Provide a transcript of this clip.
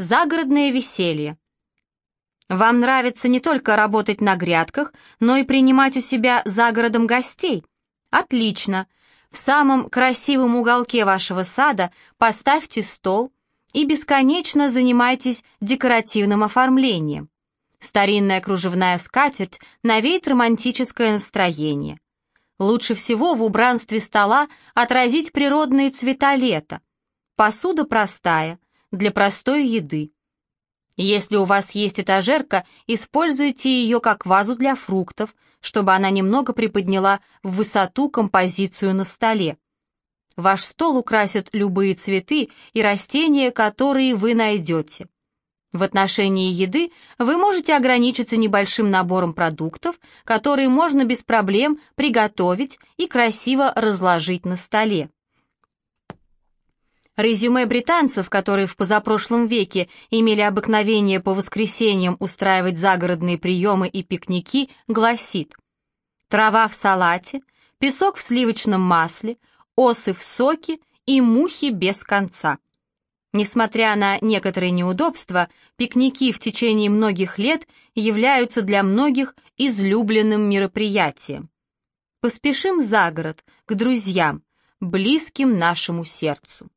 Загородное веселье. Вам нравится не только работать на грядках, но и принимать у себя за городом гостей? Отлично. В самом красивом уголке вашего сада поставьте стол и бесконечно занимайтесь декоративным оформлением. Старинная кружевная скатерть навеет романтическое настроение. Лучше всего в убранстве стола отразить природные цвета лета. Посуда простая, для простой еды. Если у вас есть этажерка, используйте ее как вазу для фруктов, чтобы она немного приподняла в высоту композицию на столе. Ваш стол украсят любые цветы и растения, которые вы найдете. В отношении еды вы можете ограничиться небольшим набором продуктов, которые можно без проблем приготовить и красиво разложить на столе. Резюме британцев, которые в позапрошлом веке имели обыкновение по воскресеньям устраивать загородные приемы и пикники, гласит «Трава в салате, песок в сливочном масле, осы в соке и мухи без конца». Несмотря на некоторые неудобства, пикники в течение многих лет являются для многих излюбленным мероприятием. Поспешим за город, к друзьям, близким нашему сердцу.